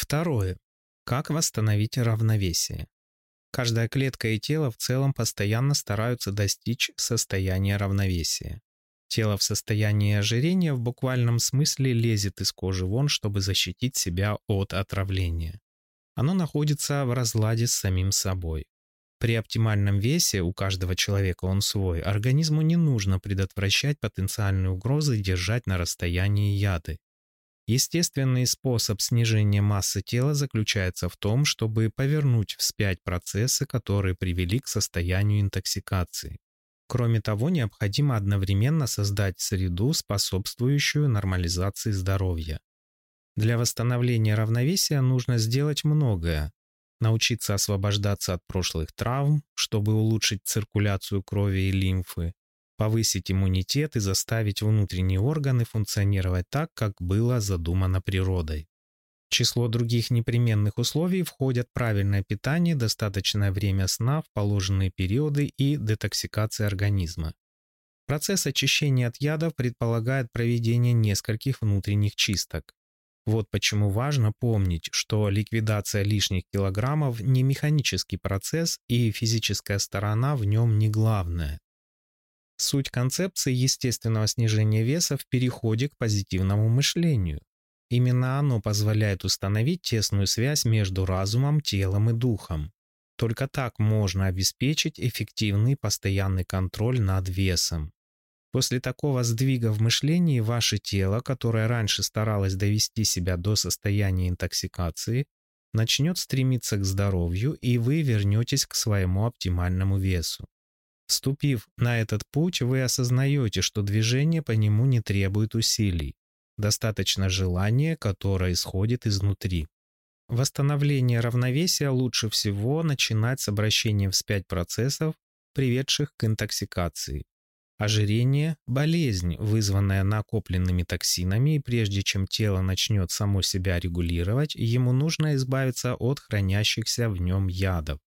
Второе. Как восстановить равновесие? Каждая клетка и тело в целом постоянно стараются достичь состояния равновесия. Тело в состоянии ожирения в буквальном смысле лезет из кожи вон, чтобы защитить себя от отравления. Оно находится в разладе с самим собой. При оптимальном весе у каждого человека он свой, организму не нужно предотвращать потенциальные угрозы и держать на расстоянии яды. Естественный способ снижения массы тела заключается в том, чтобы повернуть вспять процессы, которые привели к состоянию интоксикации. Кроме того, необходимо одновременно создать среду, способствующую нормализации здоровья. Для восстановления равновесия нужно сделать многое. Научиться освобождаться от прошлых травм, чтобы улучшить циркуляцию крови и лимфы, повысить иммунитет и заставить внутренние органы функционировать так, как было задумано природой. В число других непременных условий входят правильное питание, достаточное время сна в положенные периоды и детоксикация организма. Процесс очищения от ядов предполагает проведение нескольких внутренних чисток. Вот почему важно помнить, что ликвидация лишних килограммов не механический процесс и физическая сторона в нем не главная. Суть концепции естественного снижения веса в переходе к позитивному мышлению. Именно оно позволяет установить тесную связь между разумом, телом и духом. Только так можно обеспечить эффективный постоянный контроль над весом. После такого сдвига в мышлении ваше тело, которое раньше старалось довести себя до состояния интоксикации, начнет стремиться к здоровью, и вы вернетесь к своему оптимальному весу. Вступив на этот путь, вы осознаете, что движение по нему не требует усилий. Достаточно желания, которое исходит изнутри. Восстановление равновесия лучше всего начинать с обращения вспять процессов, приведших к интоксикации. Ожирение – болезнь, вызванная накопленными токсинами, и прежде чем тело начнет само себя регулировать, ему нужно избавиться от хранящихся в нем ядов.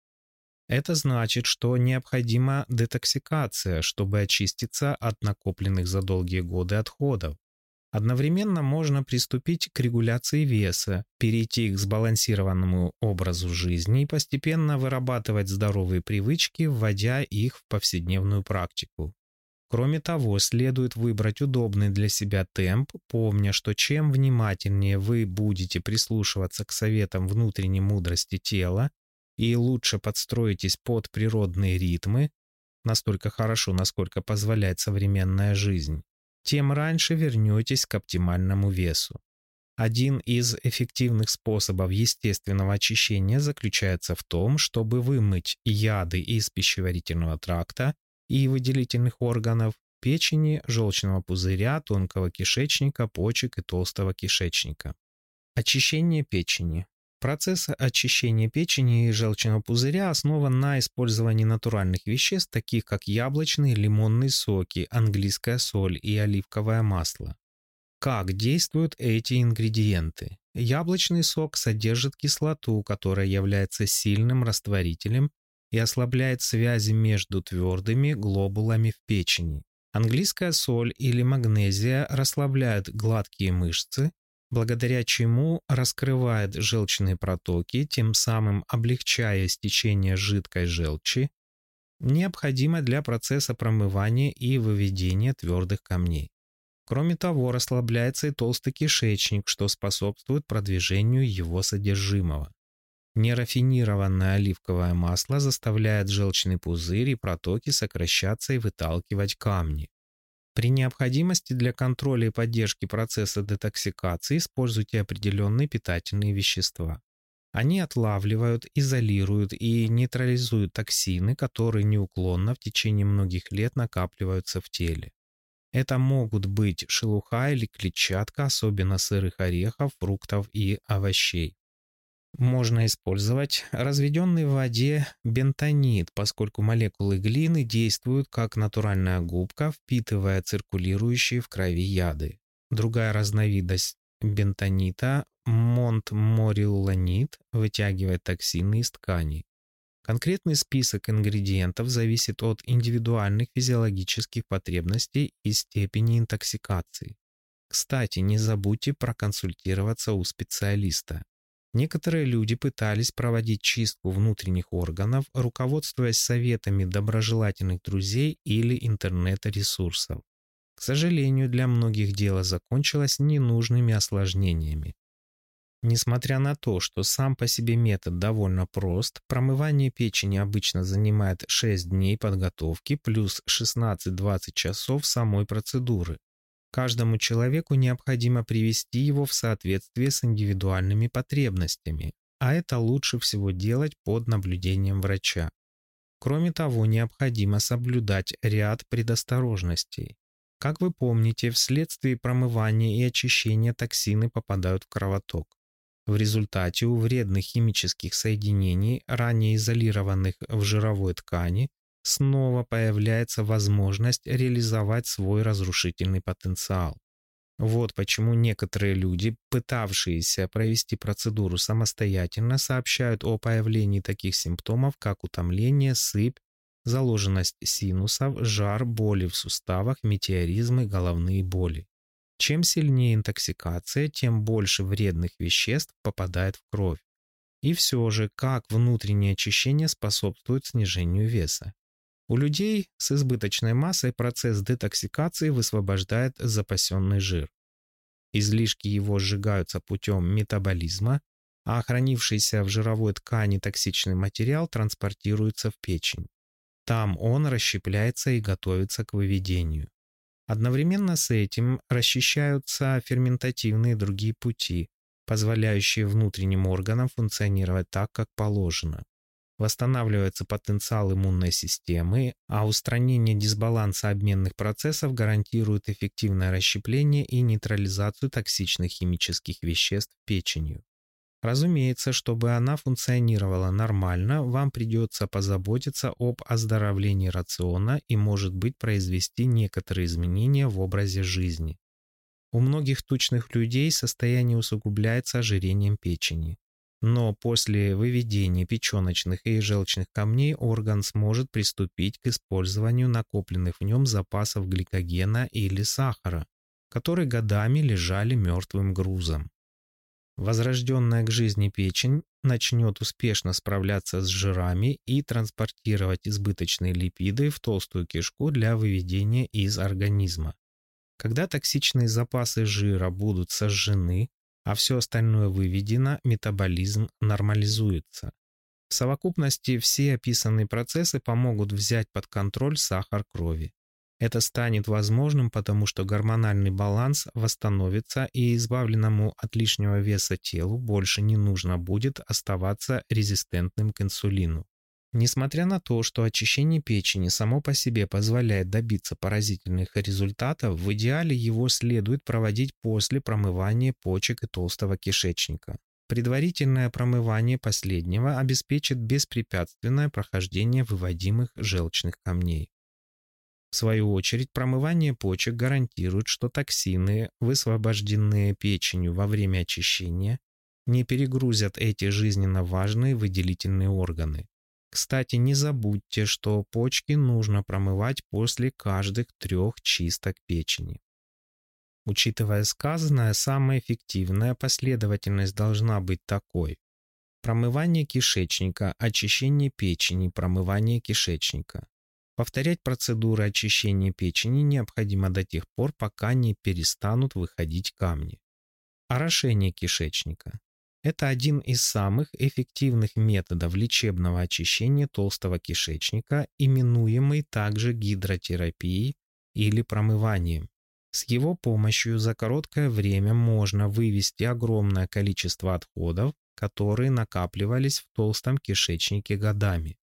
Это значит, что необходима детоксикация, чтобы очиститься от накопленных за долгие годы отходов. Одновременно можно приступить к регуляции веса, перейти к сбалансированному образу жизни и постепенно вырабатывать здоровые привычки, вводя их в повседневную практику. Кроме того, следует выбрать удобный для себя темп, помня, что чем внимательнее вы будете прислушиваться к советам внутренней мудрости тела, и лучше подстроитесь под природные ритмы, настолько хорошо, насколько позволяет современная жизнь, тем раньше вернетесь к оптимальному весу. Один из эффективных способов естественного очищения заключается в том, чтобы вымыть яды из пищеварительного тракта и выделительных органов, печени, желчного пузыря, тонкого кишечника, почек и толстого кишечника. Очищение печени Процесс очищения печени и желчного пузыря основан на использовании натуральных веществ, таких как яблочные, лимонные соки, английская соль и оливковое масло. Как действуют эти ингредиенты? Яблочный сок содержит кислоту, которая является сильным растворителем и ослабляет связи между твердыми глобулами в печени. Английская соль или магнезия расслабляют гладкие мышцы, благодаря чему раскрывает желчные протоки, тем самым облегчая стечение жидкой желчи, необходимо для процесса промывания и выведения твердых камней. Кроме того, расслабляется и толстый кишечник, что способствует продвижению его содержимого. Нерафинированное оливковое масло заставляет желчный пузырь и протоки сокращаться и выталкивать камни. При необходимости для контроля и поддержки процесса детоксикации используйте определенные питательные вещества. Они отлавливают, изолируют и нейтрализуют токсины, которые неуклонно в течение многих лет накапливаются в теле. Это могут быть шелуха или клетчатка, особенно сырых орехов, фруктов и овощей можно использовать разведенный в воде бентонит, поскольку молекулы глины действуют как натуральная губка, впитывая циркулирующие в крови яды. Другая разновидность бентонита – монтмориллонит вытягивает токсины из тканей. Конкретный список ингредиентов зависит от индивидуальных физиологических потребностей и степени интоксикации. Кстати, не забудьте проконсультироваться у специалиста. Некоторые люди пытались проводить чистку внутренних органов, руководствуясь советами доброжелательных друзей или интернет-ресурсов. К сожалению, для многих дело закончилось ненужными осложнениями. Несмотря на то, что сам по себе метод довольно прост, промывание печени обычно занимает 6 дней подготовки плюс 16-20 часов самой процедуры, Каждому человеку необходимо привести его в соответствие с индивидуальными потребностями, а это лучше всего делать под наблюдением врача. Кроме того, необходимо соблюдать ряд предосторожностей. Как вы помните, вследствие промывания и очищения токсины попадают в кровоток. В результате у вредных химических соединений, ранее изолированных в жировой ткани, снова появляется возможность реализовать свой разрушительный потенциал. Вот почему некоторые люди, пытавшиеся провести процедуру самостоятельно, сообщают о появлении таких симптомов, как утомление, сыпь, заложенность синусов, жар, боли в суставах, метеоризмы, головные боли. Чем сильнее интоксикация, тем больше вредных веществ попадает в кровь. И все же, как внутреннее очищение способствует снижению веса? У людей с избыточной массой процесс детоксикации высвобождает запасенный жир. Излишки его сжигаются путем метаболизма, а хранившийся в жировой ткани токсичный материал транспортируется в печень. Там он расщепляется и готовится к выведению. Одновременно с этим расчищаются ферментативные другие пути, позволяющие внутренним органам функционировать так, как положено восстанавливается потенциал иммунной системы, а устранение дисбаланса обменных процессов гарантирует эффективное расщепление и нейтрализацию токсичных химических веществ печенью. Разумеется, чтобы она функционировала нормально, вам придется позаботиться об оздоровлении рациона и, может быть, произвести некоторые изменения в образе жизни. У многих тучных людей состояние усугубляется ожирением печени. Но после выведения печеночных и желчных камней орган сможет приступить к использованию накопленных в нем запасов гликогена или сахара, которые годами лежали мертвым грузом. Возрожденная к жизни печень начнет успешно справляться с жирами и транспортировать избыточные липиды в толстую кишку для выведения из организма. Когда токсичные запасы жира будут сожжены, а все остальное выведено, метаболизм нормализуется. В совокупности все описанные процессы помогут взять под контроль сахар крови. Это станет возможным, потому что гормональный баланс восстановится и избавленному от лишнего веса телу больше не нужно будет оставаться резистентным к инсулину. Несмотря на то, что очищение печени само по себе позволяет добиться поразительных результатов, в идеале его следует проводить после промывания почек и толстого кишечника. Предварительное промывание последнего обеспечит беспрепятственное прохождение выводимых желчных камней. В свою очередь, промывание почек гарантирует, что токсины, высвобожденные печенью во время очищения, не перегрузят эти жизненно важные выделительные органы. Кстати, не забудьте, что почки нужно промывать после каждых трех чисток печени. Учитывая сказанное, самая эффективная последовательность должна быть такой. Промывание кишечника, очищение печени, промывание кишечника. Повторять процедуры очищения печени необходимо до тех пор, пока не перестанут выходить камни. Орошение кишечника. Это один из самых эффективных методов лечебного очищения толстого кишечника, именуемый также гидротерапией или промыванием. С его помощью за короткое время можно вывести огромное количество отходов, которые накапливались в толстом кишечнике годами.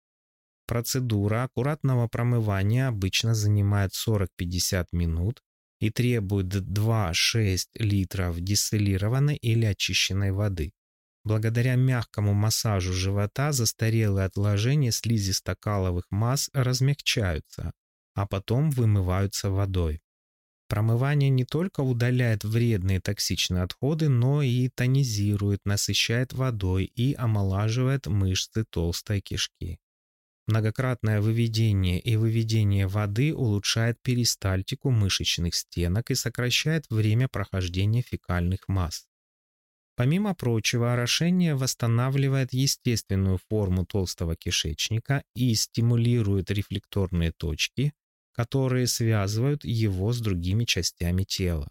Процедура аккуратного промывания обычно занимает 40-50 минут и требует 2-6 литров дистиллированной или очищенной воды. Благодаря мягкому массажу живота застарелые отложения слизисто-каловых масс размягчаются, а потом вымываются водой. Промывание не только удаляет вредные токсичные отходы, но и тонизирует, насыщает водой и омолаживает мышцы толстой кишки. Многократное выведение и выведение воды улучшает перистальтику мышечных стенок и сокращает время прохождения фекальных масс. Помимо прочего, орошение восстанавливает естественную форму толстого кишечника и стимулирует рефлекторные точки, которые связывают его с другими частями тела.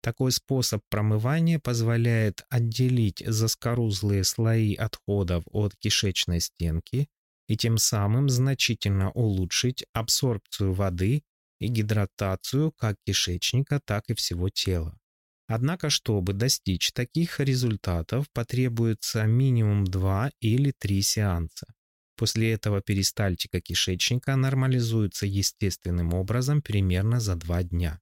Такой способ промывания позволяет отделить заскорузлые слои отходов от кишечной стенки и тем самым значительно улучшить абсорбцию воды и гидратацию как кишечника, так и всего тела. Однако, чтобы достичь таких результатов, потребуется минимум 2 или 3 сеанса. После этого перистальтика кишечника нормализуется естественным образом примерно за 2 дня.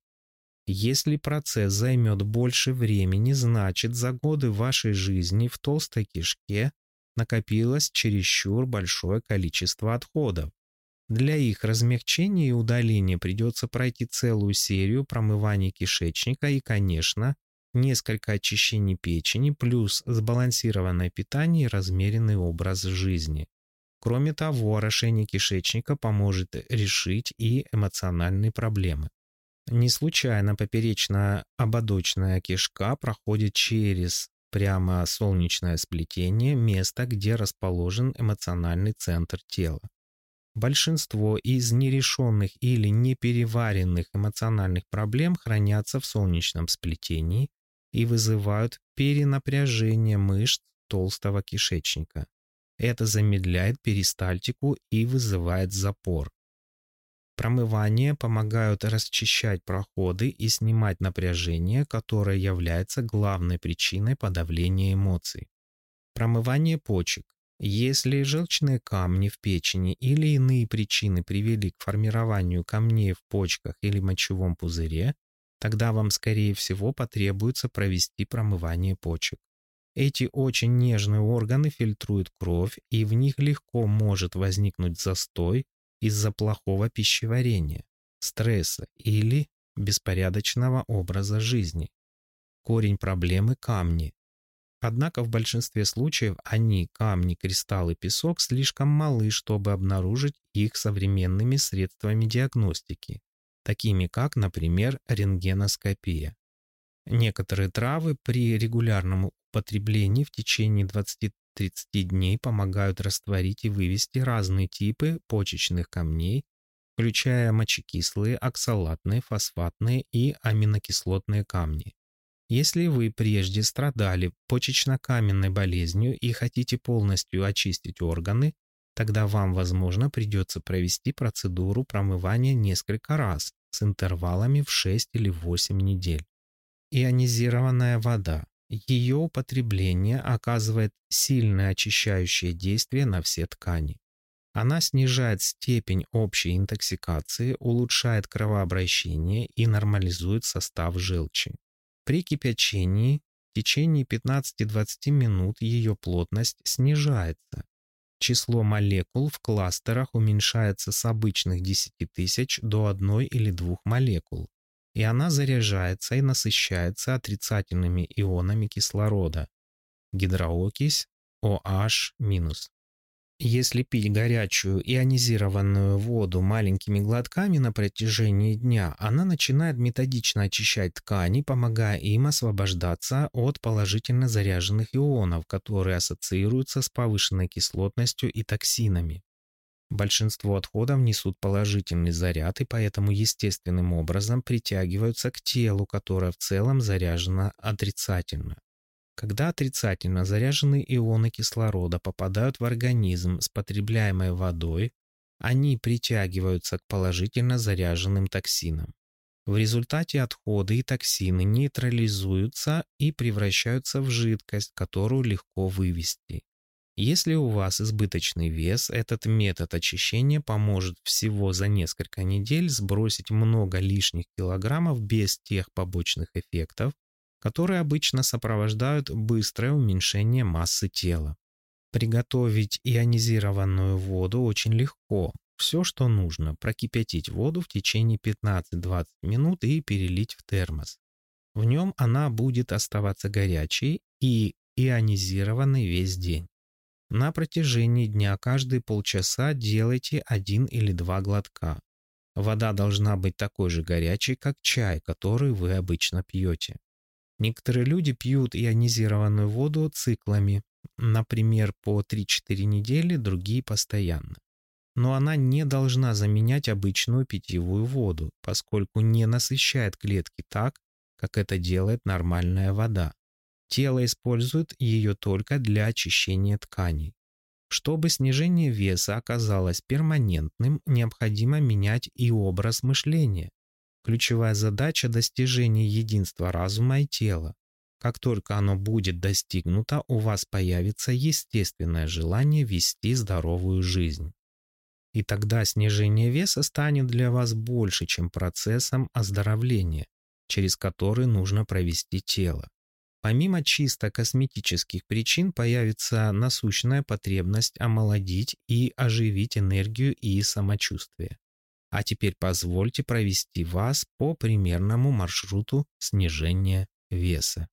Если процесс займет больше времени, значит за годы вашей жизни в толстой кишке накопилось чересчур большое количество отходов, для их размягчения и удаления придется пройти целую серию промываний кишечника и, конечно, несколько очищений печени, плюс сбалансированное питание и размеренный образ жизни. Кроме того, орошение кишечника поможет решить и эмоциональные проблемы. Не случайно поперечная ободочная кишка проходит через прямо солнечное сплетение, место, где расположен эмоциональный центр тела. Большинство из нерешенных или непереваренных эмоциональных проблем хранятся в солнечном сплетении и вызывают перенапряжение мышц толстого кишечника. Это замедляет перистальтику и вызывает запор. Промывания помогают расчищать проходы и снимать напряжение, которое является главной причиной подавления эмоций. Промывание почек если желчные камни в печени или иные причины привели к формированию камней в почках или мочевом пузыре, тогда вам, скорее всего, потребуется провести промывание почек. Эти очень нежные органы фильтруют кровь, и в них легко может возникнуть застой из-за плохого пищеварения, стресса или беспорядочного образа жизни. Корень проблемы – камни, Однако в большинстве случаев они, камни, кристаллы, песок слишком малы, чтобы обнаружить их современными средствами диагностики, такими как, например, рентгеноскопия. Некоторые травы при регулярном употреблении в течение 20-30 дней помогают растворить и вывести разные типы почечных камней, включая мочекислые, оксалатные, фосфатные и аминокислотные камни. Если вы прежде страдали почечно-каменной болезнью и хотите полностью очистить органы, тогда вам, возможно, придется провести процедуру промывания несколько раз с интервалами в 6 или 8 недель. Ионизированная вода. Ее употребление оказывает сильное очищающее действие на все ткани. Она снижает степень общей интоксикации, улучшает кровообращение и нормализует состав желчи. При кипячении в течение 15-20 минут ее плотность снижается. Число молекул в кластерах уменьшается с обычных 10 тысяч до одной или двух молекул, и она заряжается и насыщается отрицательными ионами кислорода – гидроокись OH-. Если пить горячую ионизированную воду маленькими глотками на протяжении дня, она начинает методично очищать ткани, помогая им освобождаться от положительно заряженных ионов, которые ассоциируются с повышенной кислотностью и токсинами. Большинство отходов несут положительный заряд и поэтому естественным образом притягиваются к телу, которое в целом заряжено отрицательно. Когда отрицательно заряженные ионы кислорода попадают в организм с потребляемой водой, они притягиваются к положительно заряженным токсинам. В результате отходы и токсины нейтрализуются и превращаются в жидкость, которую легко вывести. Если у вас избыточный вес, этот метод очищения поможет всего за несколько недель сбросить много лишних килограммов без тех побочных эффектов, которые обычно сопровождают быстрое уменьшение массы тела. Приготовить ионизированную воду очень легко. Все, что нужно, прокипятить воду в течение 15-20 минут и перелить в термос. В нем она будет оставаться горячей и ионизированной весь день. На протяжении дня каждые полчаса делайте один или два глотка. Вода должна быть такой же горячей, как чай, который вы обычно пьете. Некоторые люди пьют ионизированную воду циклами, например, по 3-4 недели, другие постоянно. Но она не должна заменять обычную питьевую воду, поскольку не насыщает клетки так, как это делает нормальная вода. Тело использует ее только для очищения тканей. Чтобы снижение веса оказалось перманентным, необходимо менять и образ мышления, Ключевая задача – достижения единства разума и тела. Как только оно будет достигнуто, у вас появится естественное желание вести здоровую жизнь. И тогда снижение веса станет для вас больше, чем процессом оздоровления, через который нужно провести тело. Помимо чисто косметических причин появится насущная потребность омолодить и оживить энергию и самочувствие а теперь позвольте провести вас по примерному маршруту снижения веса.